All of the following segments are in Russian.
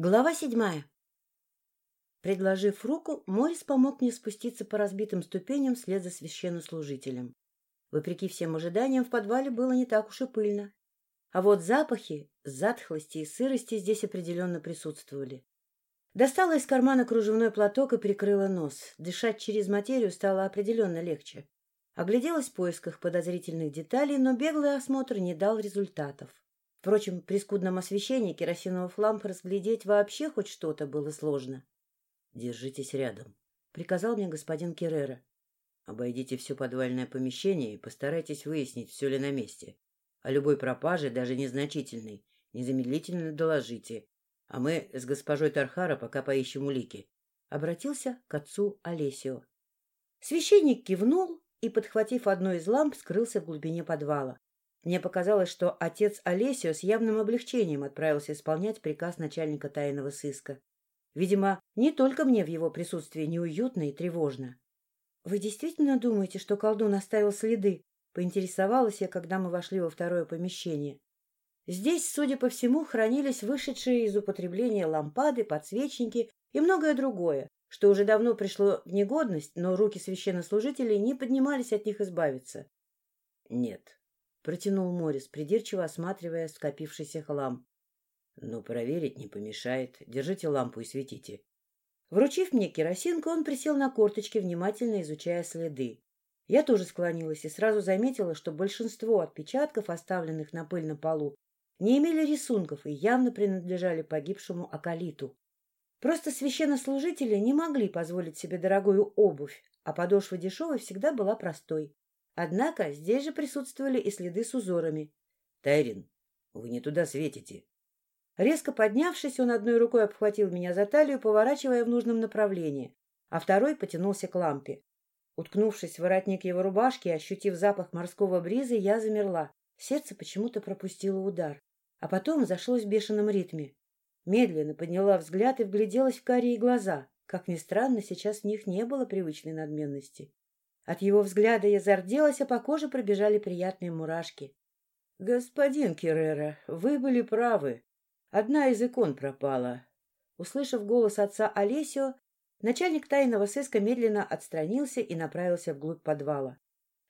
Глава седьмая. Предложив руку, Морис помог мне спуститься по разбитым ступеням вслед за священнослужителем. Вопреки всем ожиданиям, в подвале было не так уж и пыльно. А вот запахи, затхлости и сырости здесь определенно присутствовали. Достала из кармана кружевной платок и прикрыла нос. Дышать через материю стало определенно легче. Огляделась в поисках подозрительных деталей, но беглый осмотр не дал результатов. Впрочем, при скудном освещении керосиновых ламп разглядеть вообще хоть что-то было сложно. — Держитесь рядом, — приказал мне господин Керрера. — Обойдите все подвальное помещение и постарайтесь выяснить, все ли на месте. О любой пропаже, даже незначительной, незамедлительно доложите. А мы с госпожой Тархара пока поищем улики. Обратился к отцу Олесио. Священник кивнул и, подхватив одну из ламп, скрылся в глубине подвала. Мне показалось, что отец Олесио с явным облегчением отправился исполнять приказ начальника тайного сыска. Видимо, не только мне в его присутствии неуютно и тревожно. — Вы действительно думаете, что колдун оставил следы? — поинтересовалась я, когда мы вошли во второе помещение. Здесь, судя по всему, хранились вышедшие из употребления лампады, подсвечники и многое другое, что уже давно пришло в негодность, но руки священнослужителей не поднимались от них избавиться. — Нет, протянул Морис, придирчиво осматривая скопившийся хлам. Но проверить не помешает. Держите лампу и светите. Вручив мне керосинку, он присел на корточки, внимательно изучая следы. Я тоже склонилась и сразу заметила, что большинство отпечатков, оставленных на пыльном полу, не имели рисунков и явно принадлежали погибшему Акалиту. Просто священнослужители не могли позволить себе дорогую обувь, а подошва дешевой всегда была простой. Однако здесь же присутствовали и следы с узорами. — Тайрин, вы не туда светите. Резко поднявшись, он одной рукой обхватил меня за талию, поворачивая в нужном направлении, а второй потянулся к лампе. Уткнувшись в воротник его рубашки и ощутив запах морского бриза, я замерла. Сердце почему-то пропустило удар, а потом зашлось в бешеном ритме. Медленно подняла взгляд и вгляделась в карие глаза. Как ни странно, сейчас в них не было привычной надменности. От его взгляда я зарделась, а по коже пробежали приятные мурашки. — Господин Керрера, вы были правы. Одна из икон пропала. Услышав голос отца Олесио, начальник тайного сыска медленно отстранился и направился вглубь подвала.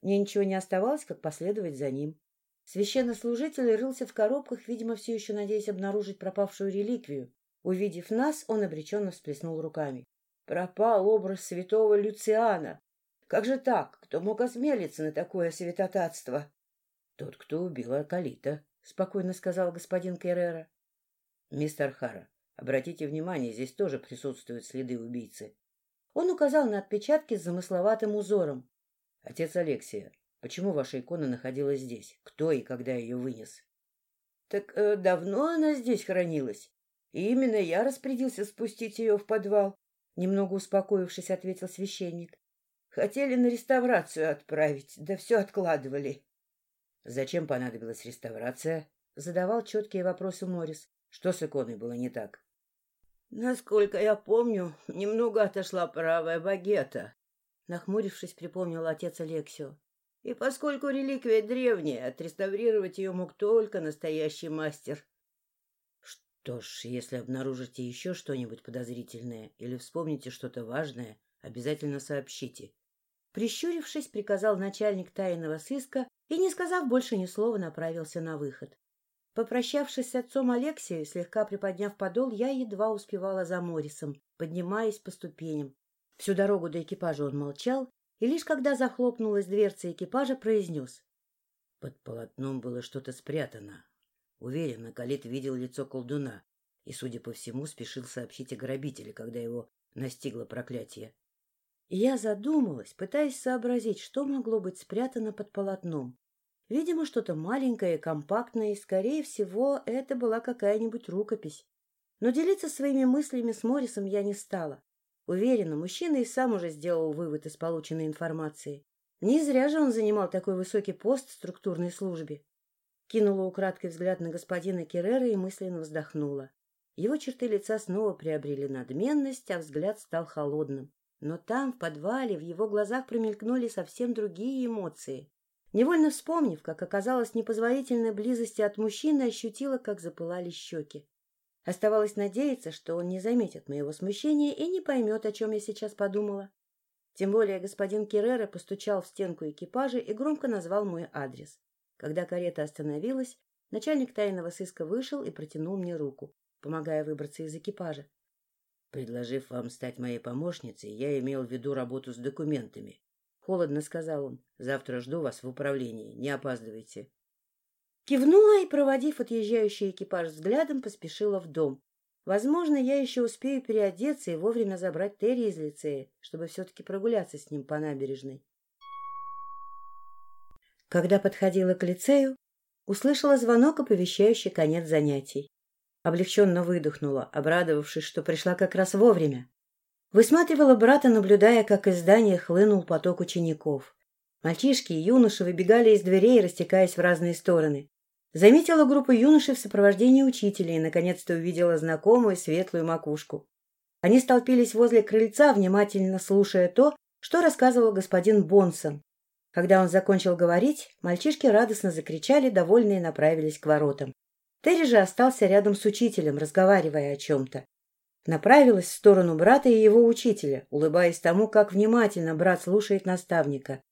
Мне ничего не оставалось, как последовать за ним. Священнослужитель рылся в коробках, видимо, все еще надеясь обнаружить пропавшую реликвию. Увидев нас, он обреченно всплеснул руками. — Пропал образ святого Люциана. Как же так? Кто мог осмелиться на такое святотатство? — Тот, кто убил Акалита, — спокойно сказал господин Керрера. — Мистер Хара, обратите внимание, здесь тоже присутствуют следы убийцы. Он указал на отпечатки с замысловатым узором. — Отец Алексия, почему ваша икона находилась здесь? Кто и когда ее вынес? — Так э, давно она здесь хранилась. И именно я распорядился спустить ее в подвал, — немного успокоившись, ответил священник. Хотели на реставрацию отправить, да все откладывали. — Зачем понадобилась реставрация? — задавал четкие вопросы Морис. Что с иконой было не так? — Насколько я помню, немного отошла правая багета. Нахмурившись, припомнил отец Алексио. И поскольку реликвия древняя, отреставрировать ее мог только настоящий мастер. — Что ж, если обнаружите еще что-нибудь подозрительное или вспомните что-то важное, обязательно сообщите. Прищурившись, приказал начальник тайного сыска и, не сказав больше ни слова, направился на выход. Попрощавшись с отцом Алексею, слегка приподняв подол, я едва успевала за Морисом, поднимаясь по ступеням. Всю дорогу до экипажа он молчал, и лишь когда захлопнулась дверца экипажа, произнес. Под полотном было что-то спрятано. Уверенно, Калит видел лицо колдуна и, судя по всему, спешил сообщить о грабителе, когда его настигло проклятие. Я задумалась, пытаясь сообразить, что могло быть спрятано под полотном. Видимо, что-то маленькое компактное, и, скорее всего, это была какая-нибудь рукопись. Но делиться своими мыслями с Моррисом я не стала. Уверена, мужчина и сам уже сделал вывод из полученной информации. Не зря же он занимал такой высокий пост в структурной службе. Кинула украдкой взгляд на господина Керрера и мысленно вздохнула. Его черты лица снова приобрели надменность, а взгляд стал холодным. Но там, в подвале, в его глазах промелькнули совсем другие эмоции. Невольно вспомнив, как оказалось непозволительной близости от мужчины, ощутила, как запылали щеки. Оставалось надеяться, что он не заметит моего смущения и не поймет, о чем я сейчас подумала. Тем более господин Керрера постучал в стенку экипажа и громко назвал мой адрес. Когда карета остановилась, начальник тайного сыска вышел и протянул мне руку, помогая выбраться из экипажа. Предложив вам стать моей помощницей, я имел в виду работу с документами. Холодно сказал он. Завтра жду вас в управлении. Не опаздывайте. Кивнула и, проводив отъезжающий экипаж взглядом, поспешила в дом. Возможно, я еще успею переодеться и вовремя забрать Терри из лицея, чтобы все-таки прогуляться с ним по набережной. Когда подходила к лицею, услышала звонок, оповещающий конец занятий. Облегченно выдохнула, обрадовавшись, что пришла как раз вовремя. Высматривала брата, наблюдая, как из здания хлынул поток учеников. Мальчишки и юноши выбегали из дверей, растекаясь в разные стороны. Заметила группу юношей в сопровождении учителя и, наконец-то, увидела знакомую светлую макушку. Они столпились возле крыльца, внимательно слушая то, что рассказывал господин Бонсон. Когда он закончил говорить, мальчишки радостно закричали, довольные направились к воротам. Терри же остался рядом с учителем, разговаривая о чем-то. Направилась в сторону брата и его учителя, улыбаясь тому, как внимательно брат слушает наставника.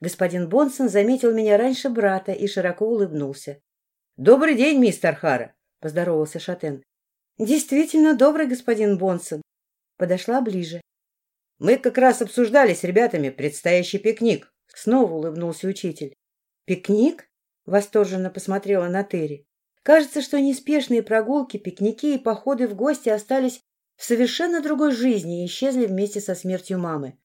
Господин Бонсон заметил меня раньше брата и широко улыбнулся. — Добрый день, мистер Хара! — поздоровался Шатен. — Действительно добрый господин Бонсон. Подошла ближе. — Мы как раз обсуждали с ребятами предстоящий пикник. Снова улыбнулся учитель. — Пикник? — восторженно посмотрела на Терри. Кажется, что неспешные прогулки, пикники и походы в гости остались в совершенно другой жизни и исчезли вместе со смертью мамы.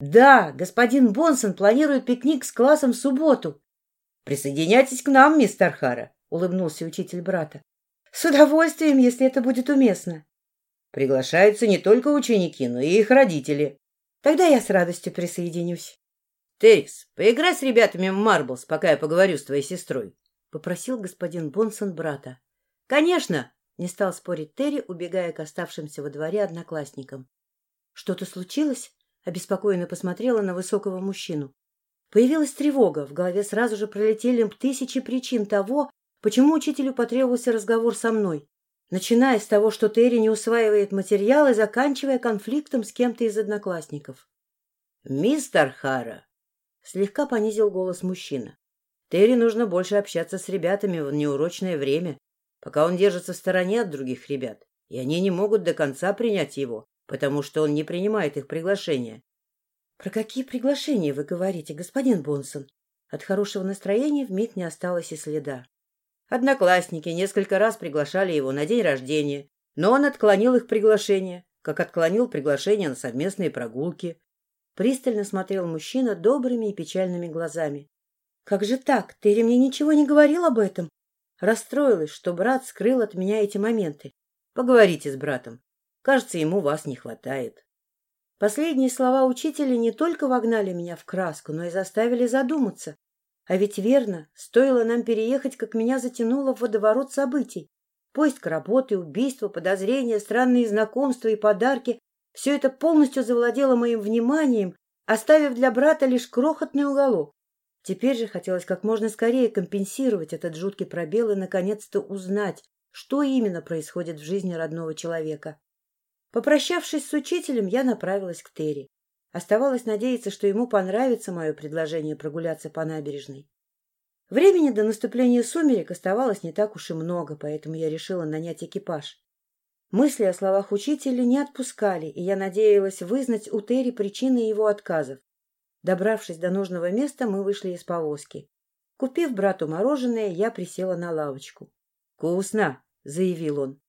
Да, господин Бонсон планирует пикник с классом в субботу. Присоединяйтесь к нам, мистер Хара, улыбнулся учитель брата. С удовольствием, если это будет уместно. Приглашаются не только ученики, но и их родители. Тогда я с радостью присоединюсь. Террис, поиграй с ребятами в марблс, пока я поговорю с твоей сестрой. — попросил господин Бонсон брата. — Конечно! — не стал спорить Терри, убегая к оставшимся во дворе одноклассникам. — Что-то случилось? — обеспокоенно посмотрела на высокого мужчину. Появилась тревога, в голове сразу же пролетели тысячи причин того, почему учителю потребовался разговор со мной, начиная с того, что Терри не усваивает материал и заканчивая конфликтом с кем-то из одноклассников. — Мистер Хара! — слегка понизил голос мужчина. Терри нужно больше общаться с ребятами в неурочное время, пока он держится в стороне от других ребят, и они не могут до конца принять его, потому что он не принимает их приглашения. — Про какие приглашения вы говорите, господин Бонсон? От хорошего настроения вмиг не осталось и следа. Одноклассники несколько раз приглашали его на день рождения, но он отклонил их приглашение, как отклонил приглашение на совместные прогулки. Пристально смотрел мужчина добрыми и печальными глазами. Как же так? Терри мне ничего не говорил об этом. Расстроилась, что брат скрыл от меня эти моменты. Поговорите с братом. Кажется, ему вас не хватает. Последние слова учителя не только вогнали меня в краску, но и заставили задуматься. А ведь верно, стоило нам переехать, как меня затянуло в водоворот событий. Поиск работы, убийство, подозрения, странные знакомства и подарки — все это полностью завладело моим вниманием, оставив для брата лишь крохотный уголок. Теперь же хотелось как можно скорее компенсировать этот жуткий пробел и наконец-то узнать, что именно происходит в жизни родного человека. Попрощавшись с учителем, я направилась к Терри. Оставалось надеяться, что ему понравится мое предложение прогуляться по набережной. Времени до наступления сумерек оставалось не так уж и много, поэтому я решила нанять экипаж. Мысли о словах учителя не отпускали, и я надеялась вызнать у Терри причины его отказов. Добравшись до нужного места, мы вышли из повозки. Купив брату мороженое, я присела на лавочку. — Вкусно! — заявил он.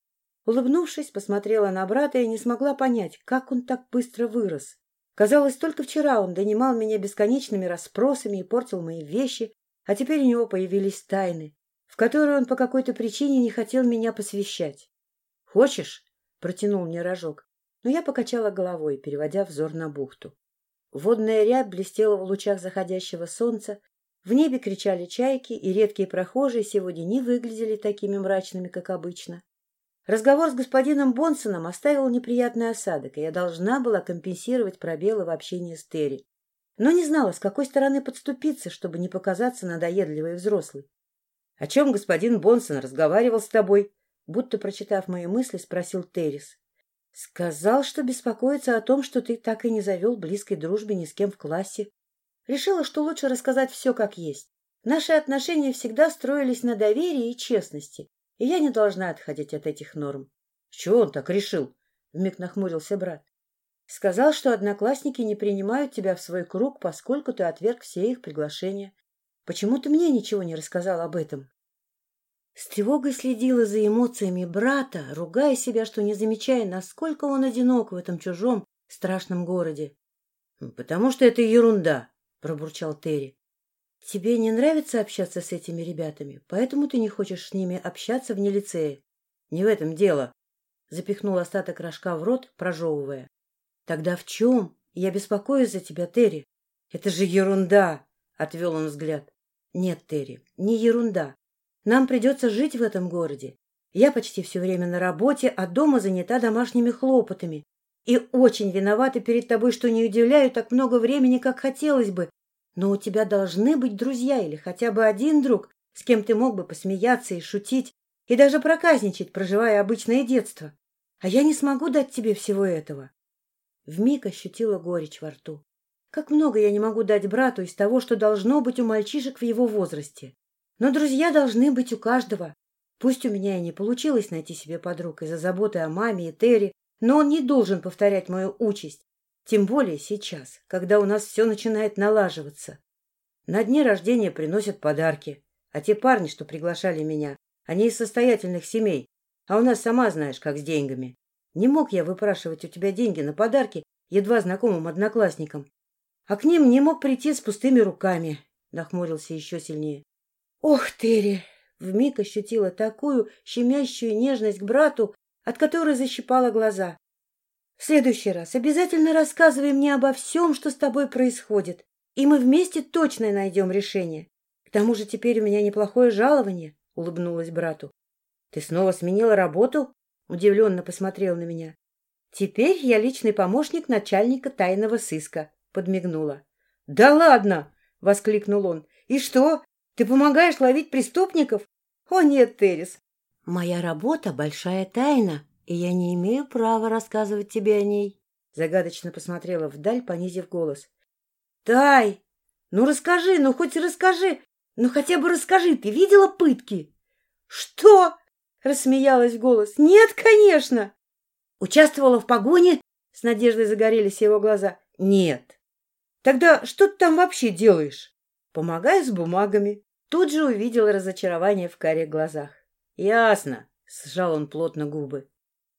Улыбнувшись, посмотрела на брата и не смогла понять, как он так быстро вырос. Казалось, только вчера он донимал меня бесконечными расспросами и портил мои вещи, а теперь у него появились тайны, в которые он по какой-то причине не хотел меня посвящать. — Хочешь? — протянул мне рожок, но я покачала головой, переводя взор на бухту. Водная рябь блестела в лучах заходящего солнца, в небе кричали чайки, и редкие прохожие сегодня не выглядели такими мрачными, как обычно. Разговор с господином Бонсоном оставил неприятный осадок, и я должна была компенсировать пробелы в общении с Терри. Но не знала, с какой стороны подступиться, чтобы не показаться надоедливой взрослой. — О чем господин Бонсон разговаривал с тобой? — Будто прочитав мои мысли, спросил Террис. Сказал, что беспокоится о том, что ты так и не завел близкой дружбы ни с кем в классе. Решила, что лучше рассказать все как есть. Наши отношения всегда строились на доверии и честности, и я не должна отходить от этих норм. — чего он так решил? — вмиг нахмурился брат. — Сказал, что одноклассники не принимают тебя в свой круг, поскольку ты отверг все их приглашения. Почему ты мне ничего не рассказал об этом? С тревогой следила за эмоциями брата, ругая себя, что не замечая, насколько он одинок в этом чужом, страшном городе. — Потому что это ерунда, — пробурчал Терри. — Тебе не нравится общаться с этими ребятами, поэтому ты не хочешь с ними общаться вне лицея. — Не в этом дело. Запихнул остаток рожка в рот, прожевывая. — Тогда в чем? Я беспокоюсь за тебя, Терри. — Это же ерунда! — отвел он взгляд. — Нет, Терри, не ерунда. Нам придется жить в этом городе. Я почти все время на работе, а дома занята домашними хлопотами. И очень виновата перед тобой, что не уделяю так много времени, как хотелось бы. Но у тебя должны быть друзья или хотя бы один друг, с кем ты мог бы посмеяться и шутить, и даже проказничать, проживая обычное детство. А я не смогу дать тебе всего этого. Вмиг ощутила горечь во рту. Как много я не могу дать брату из того, что должно быть у мальчишек в его возрасте. Но друзья должны быть у каждого. Пусть у меня и не получилось найти себе подруг из-за заботы о маме и Терри, но он не должен повторять мою участь. Тем более сейчас, когда у нас все начинает налаживаться. На дне рождения приносят подарки. А те парни, что приглашали меня, они из состоятельных семей. А у нас сама знаешь, как с деньгами. Не мог я выпрашивать у тебя деньги на подарки едва знакомым одноклассникам. А к ним не мог прийти с пустыми руками, — нахмурился еще сильнее. — Ох, Терри! Вмиг ощутила такую щемящую нежность к брату, от которой защипала глаза. В следующий раз обязательно рассказывай мне обо всем, что с тобой происходит, и мы вместе точно найдем решение. К тому же теперь у меня неплохое жалование, — улыбнулась брату. — Ты снова сменила работу? — удивленно посмотрел на меня. — Теперь я личный помощник начальника тайного сыска, — подмигнула. — Да ладно! — воскликнул он. — И что? Ты помогаешь ловить преступников? — О нет, Террис. Моя работа — большая тайна, и я не имею права рассказывать тебе о ней. Загадочно посмотрела вдаль, понизив голос. — Тай! Ну расскажи, ну хоть расскажи! Ну хотя бы расскажи, ты видела пытки? — Что? — рассмеялась в голос. — Нет, конечно! — Участвовала в погоне? — с надеждой загорелись его глаза. — Нет. — Тогда что ты там вообще делаешь? — Помогаю с бумагами. Тут же увидела разочарование в карих глазах. — Ясно, — сжал он плотно губы.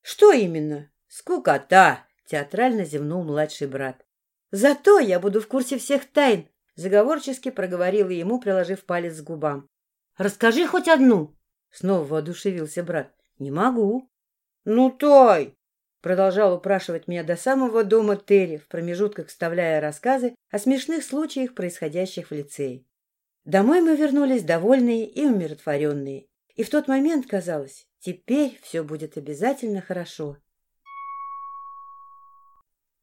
Что именно? Скукота, театрально зевнул младший брат. Зато я буду в курсе всех тайн, заговорчески проговорила ему, приложив палец к губам. Расскажи хоть одну. Снова воодушевился брат. Не могу. Ну, Той! Продолжал упрашивать меня до самого дома Терри, в промежутках вставляя рассказы о смешных случаях, происходящих в лицее. Домой мы вернулись довольные и умиротворенные. И в тот момент казалось, Теперь все будет обязательно хорошо.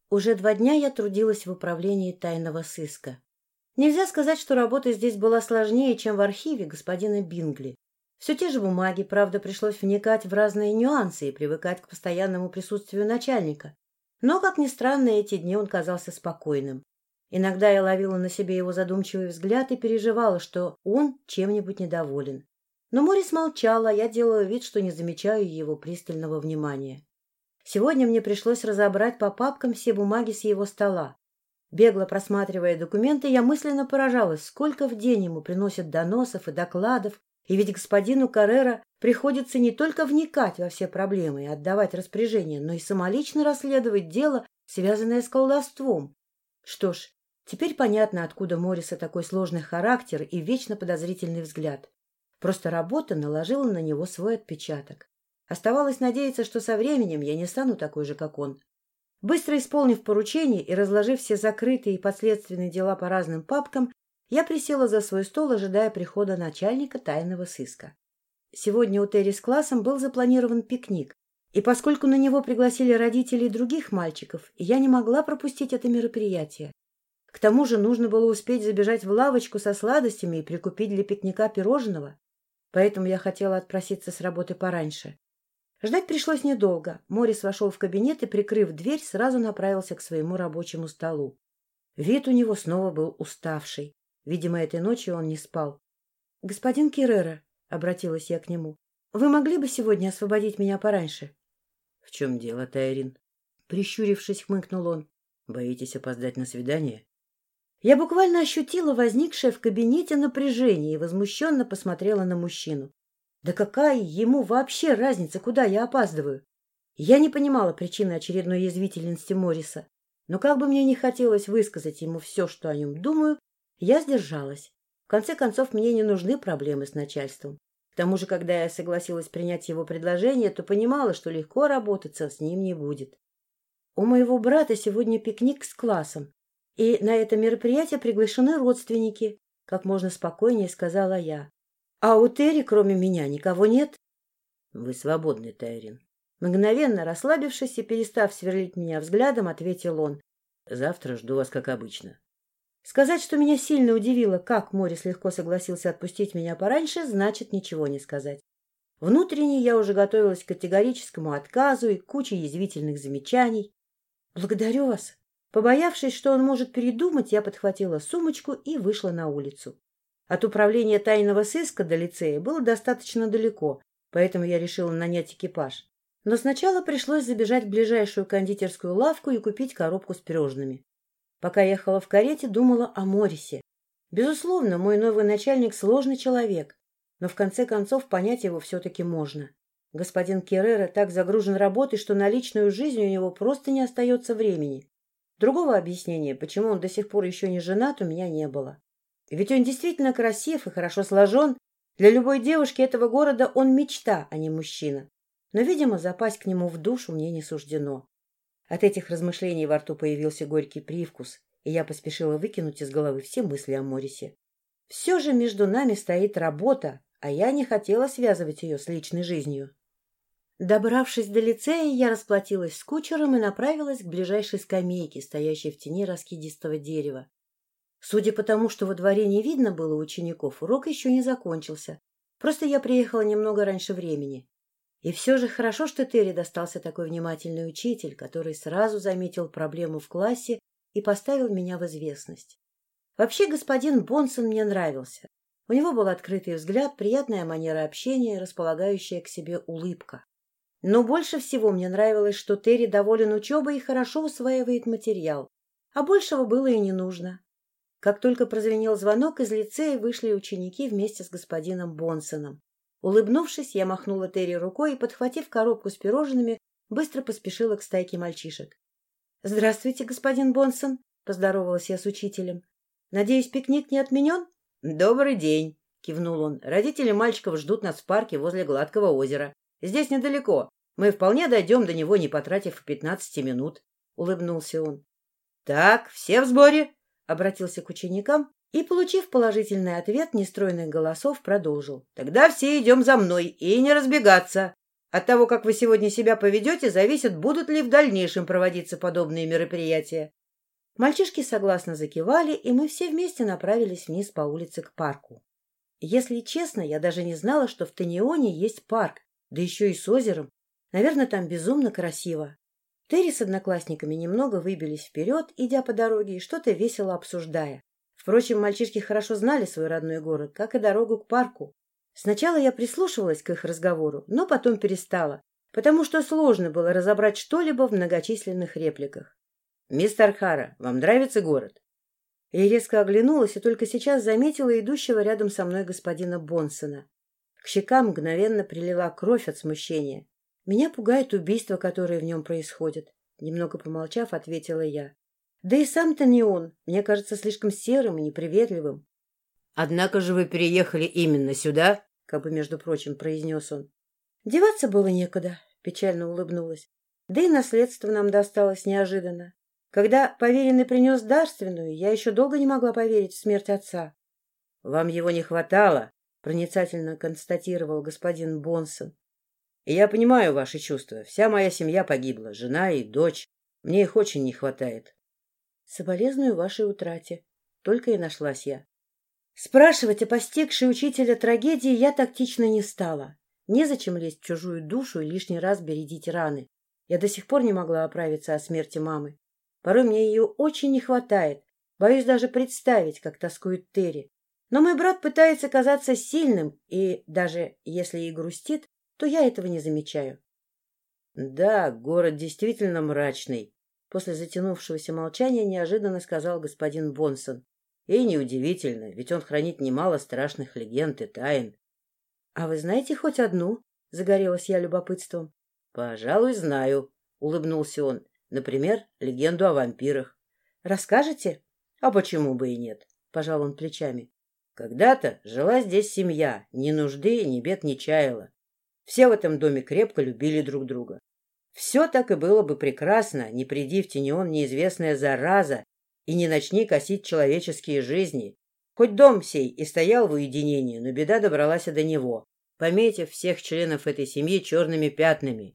Уже два дня я трудилась в управлении тайного сыска. Нельзя сказать, что работа здесь была сложнее, чем в архиве господина Бингли. Все те же бумаги, правда, пришлось вникать в разные нюансы и привыкать к постоянному присутствию начальника. Но, как ни странно, эти дни он казался спокойным. Иногда я ловила на себе его задумчивый взгляд и переживала, что он чем-нибудь недоволен. Но Морис молчал, а я делала вид, что не замечаю его пристального внимания. Сегодня мне пришлось разобрать по папкам все бумаги с его стола. Бегло просматривая документы, я мысленно поражалась, сколько в день ему приносят доносов и докладов, и ведь господину Каррера приходится не только вникать во все проблемы и отдавать распоряжения, но и самолично расследовать дело, связанное с колдовством. Что ж, теперь понятно, откуда Мориса такой сложный характер и вечно подозрительный взгляд. Просто работа наложила на него свой отпечаток. Оставалось надеяться, что со временем я не стану такой же, как он. Быстро исполнив поручение и разложив все закрытые и последственные дела по разным папкам, я присела за свой стол, ожидая прихода начальника тайного сыска. Сегодня у Терри с классом был запланирован пикник, и поскольку на него пригласили родителей других мальчиков, я не могла пропустить это мероприятие. К тому же нужно было успеть забежать в лавочку со сладостями и прикупить для пикника пирожного. Поэтому я хотела отпроситься с работы пораньше. Ждать пришлось недолго. Морис вошел в кабинет и, прикрыв дверь, сразу направился к своему рабочему столу. Вид у него снова был уставший. Видимо, этой ночью он не спал. — Господин Киррера, — обратилась я к нему, — вы могли бы сегодня освободить меня пораньше? — В чем дело, Тайрин? Прищурившись, хмыкнул он. — Боитесь опоздать на свидание? Я буквально ощутила возникшее в кабинете напряжение и возмущенно посмотрела на мужчину. Да какая ему вообще разница, куда я опаздываю? Я не понимала причины очередной язвительности Морриса, но как бы мне не хотелось высказать ему все, что о нем думаю, я сдержалась. В конце концов, мне не нужны проблемы с начальством. К тому же, когда я согласилась принять его предложение, то понимала, что легко работаться с ним не будет. У моего брата сегодня пикник с классом, и на это мероприятие приглашены родственники, как можно спокойнее сказала я. А у Терри, кроме меня, никого нет? Вы свободны, Тайрин. Мгновенно расслабившись и перестав сверлить меня взглядом, ответил он. Завтра жду вас, как обычно. Сказать, что меня сильно удивило, как Морис легко согласился отпустить меня пораньше, значит ничего не сказать. Внутренне я уже готовилась к категорическому отказу и куче язвительных замечаний. «Благодарю вас», Побоявшись, что он может передумать, я подхватила сумочку и вышла на улицу. От управления тайного сыска до лицея было достаточно далеко, поэтому я решила нанять экипаж. Но сначала пришлось забежать в ближайшую кондитерскую лавку и купить коробку с пирожными. Пока ехала в карете, думала о Морисе. Безусловно, мой новый начальник сложный человек, но в конце концов понять его все-таки можно. Господин Керрера так загружен работой, что на личную жизнь у него просто не остается времени. Другого объяснения, почему он до сих пор еще не женат, у меня не было. Ведь он действительно красив и хорошо сложен. Для любой девушки этого города он мечта, а не мужчина. Но, видимо, запасть к нему в душу мне не суждено. От этих размышлений во рту появился горький привкус, и я поспешила выкинуть из головы все мысли о Морисе. Все же между нами стоит работа, а я не хотела связывать ее с личной жизнью. Добравшись до лицея, я расплатилась с кучером и направилась к ближайшей скамейке, стоящей в тени раскидистого дерева. Судя по тому, что во дворе не видно было учеников, урок еще не закончился. Просто я приехала немного раньше времени. И все же хорошо, что Терри достался такой внимательный учитель, который сразу заметил проблему в классе и поставил меня в известность. Вообще господин Бонсон мне нравился. У него был открытый взгляд, приятная манера общения, располагающая к себе улыбка. Но больше всего мне нравилось, что Терри доволен учебой и хорошо усваивает материал. А большего было и не нужно. Как только прозвенел звонок, из лицея вышли ученики вместе с господином Бонсоном. Улыбнувшись, я махнула Терри рукой и, подхватив коробку с пирожными, быстро поспешила к стайке мальчишек. — Здравствуйте, господин Бонсон, — поздоровалась я с учителем. — Надеюсь, пикник не отменен? — Добрый день, — кивнул он. — Родители мальчиков ждут нас в парке возле Гладкого озера. Здесь недалеко. Мы вполне дойдем до него, не потратив пятнадцати минут, — улыбнулся он. — Так, все в сборе? — обратился к ученикам и, получив положительный ответ нестройных голосов, продолжил. — Тогда все идем за мной и не разбегаться. От того, как вы сегодня себя поведете, зависит, будут ли в дальнейшем проводиться подобные мероприятия. Мальчишки согласно закивали, и мы все вместе направились вниз по улице к парку. Если честно, я даже не знала, что в Танионе есть парк, да еще и с озером. Наверное, там безумно красиво. Терри с одноклассниками немного выбились вперед, идя по дороге и что-то весело обсуждая. Впрочем, мальчишки хорошо знали свой родной город, как и дорогу к парку. Сначала я прислушивалась к их разговору, но потом перестала, потому что сложно было разобрать что-либо в многочисленных репликах. — Мистер Хара, вам нравится город? Я резко оглянулась и только сейчас заметила идущего рядом со мной господина Бонсона. Щекам мгновенно прилила кровь от смущения. Меня пугает убийство, которое в нем происходит. Немного помолчав, ответила я. Да и сам-то не он. Мне кажется слишком серым и неприветливым. Однако же вы переехали именно сюда, как бы, между прочим, произнес он. Деваться было некуда, печально улыбнулась. Да и наследство нам досталось неожиданно. Когда поверенный принес дарственную, я еще долго не могла поверить в смерть отца. — Вам его не хватало, — проницательно констатировал господин Бонсон. — я понимаю ваши чувства. Вся моя семья погибла, жена и дочь. Мне их очень не хватает. — Соболезную вашей утрате. Только и нашлась я. Спрашивать о постигшей учителя трагедии я тактично не стала. Незачем лезть в чужую душу и лишний раз бередить раны. Я до сих пор не могла оправиться о смерти мамы. Порой мне ее очень не хватает. Боюсь даже представить, как тоскует Терри. Но мой брат пытается казаться сильным, и даже если и грустит, то я этого не замечаю. Да, город действительно мрачный, после затянувшегося молчания неожиданно сказал господин Бонсон. И неудивительно, ведь он хранит немало страшных легенд и тайн. — А вы знаете хоть одну? — загорелась я любопытством. — Пожалуй, знаю, — улыбнулся он. — Например, легенду о вампирах. — Расскажете? — А почему бы и нет? — пожал он плечами. — Когда-то жила здесь семья, ни нужды, ни бед не чаяла. Все в этом доме крепко любили друг друга. Все так и было бы прекрасно, не приди в Тенион неизвестная зараза и не начни косить человеческие жизни. Хоть дом сей и стоял в уединении, но беда добралась и до него, пометив всех членов этой семьи черными пятнами.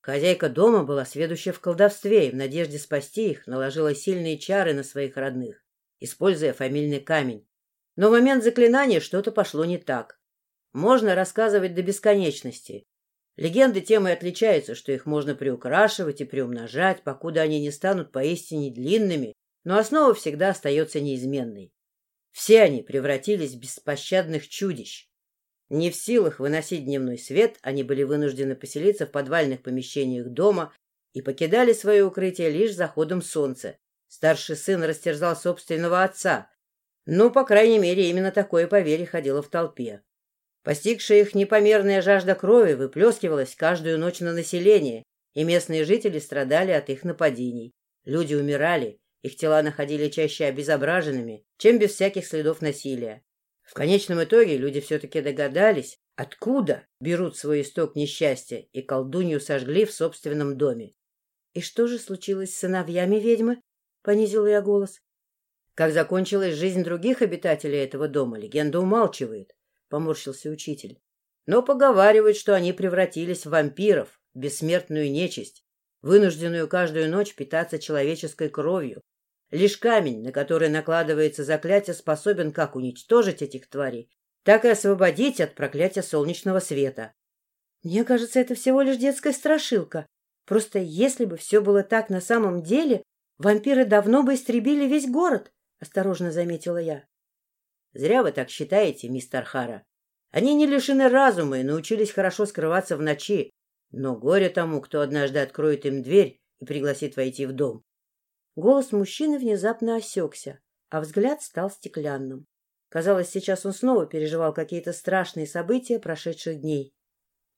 Хозяйка дома была сведуща в колдовстве и в надежде спасти их наложила сильные чары на своих родных, используя фамильный камень. Но в момент заклинания что-то пошло не так. Можно рассказывать до бесконечности, Легенды тем и отличаются, что их можно приукрашивать и приумножать, покуда они не станут поистине длинными, но основа всегда остается неизменной. Все они превратились в беспощадных чудищ. Не в силах выносить дневной свет, они были вынуждены поселиться в подвальных помещениях дома и покидали свое укрытие лишь заходом солнца. Старший сын растерзал собственного отца. Ну, по крайней мере, именно такое поверье ходило в толпе. Постигшая их непомерная жажда крови выплескивалась каждую ночь на население, и местные жители страдали от их нападений. Люди умирали, их тела находили чаще обезображенными, чем без всяких следов насилия. В конечном итоге люди все-таки догадались, откуда берут свой исток несчастья, и колдунью сожгли в собственном доме. — И что же случилось с сыновьями ведьмы? — понизила я голос. Как закончилась жизнь других обитателей этого дома, легенда умалчивает поморщился учитель. Но поговаривают, что они превратились в вампиров, бессмертную нечисть, вынужденную каждую ночь питаться человеческой кровью. Лишь камень, на который накладывается заклятие, способен как уничтожить этих тварей, так и освободить от проклятия солнечного света. Мне кажется, это всего лишь детская страшилка. Просто если бы все было так на самом деле, вампиры давно бы истребили весь город, — осторожно заметила я. Зря вы так считаете, мистер Хара. Они не лишены разума и научились хорошо скрываться в ночи, но горе тому, кто однажды откроет им дверь и пригласит войти в дом. Голос мужчины внезапно осекся, а взгляд стал стеклянным. Казалось, сейчас он снова переживал какие-то страшные события прошедших дней.